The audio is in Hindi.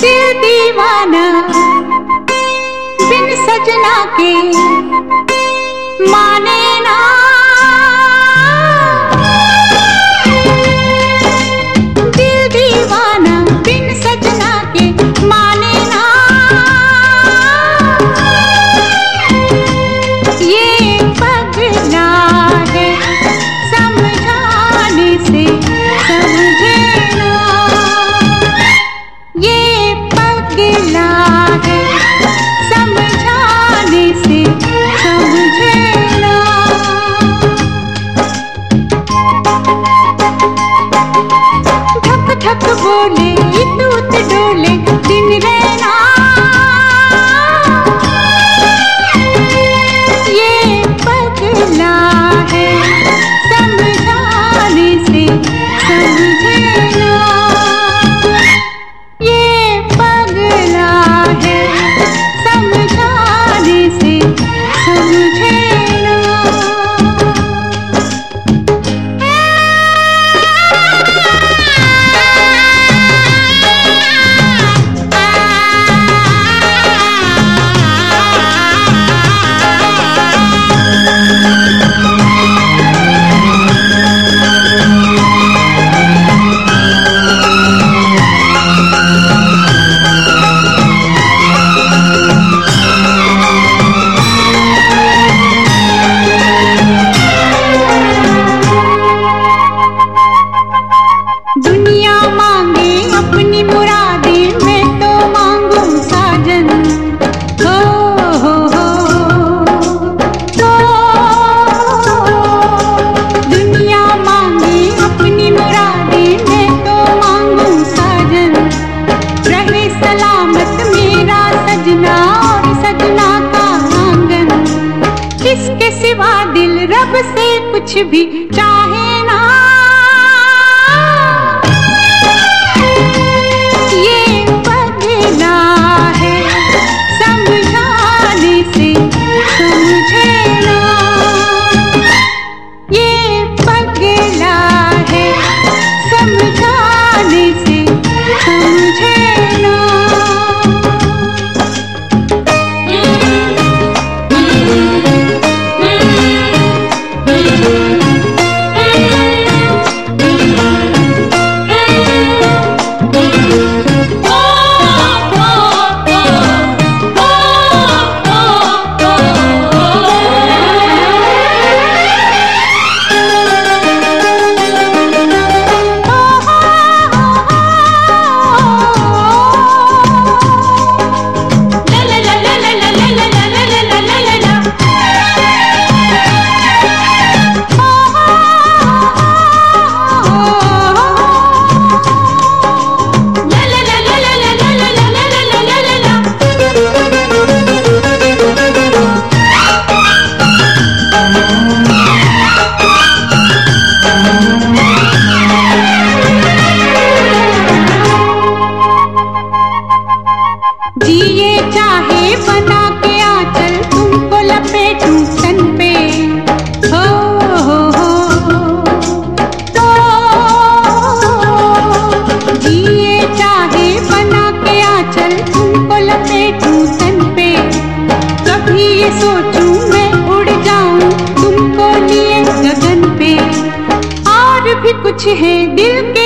दिल दीवाना बिन सजना के बोले कुछ भी चाहे जिए चाहे बना के आचल, तुमको लपेटूं सन पे। हो हो हो। तो जिए चाहे बना के आचल, तुमको लपेटूं सन पे। कभी ये सोचूं मैं उड़ जाऊँ, तुमको लिए गगन पे। और भी कुछ है दिल के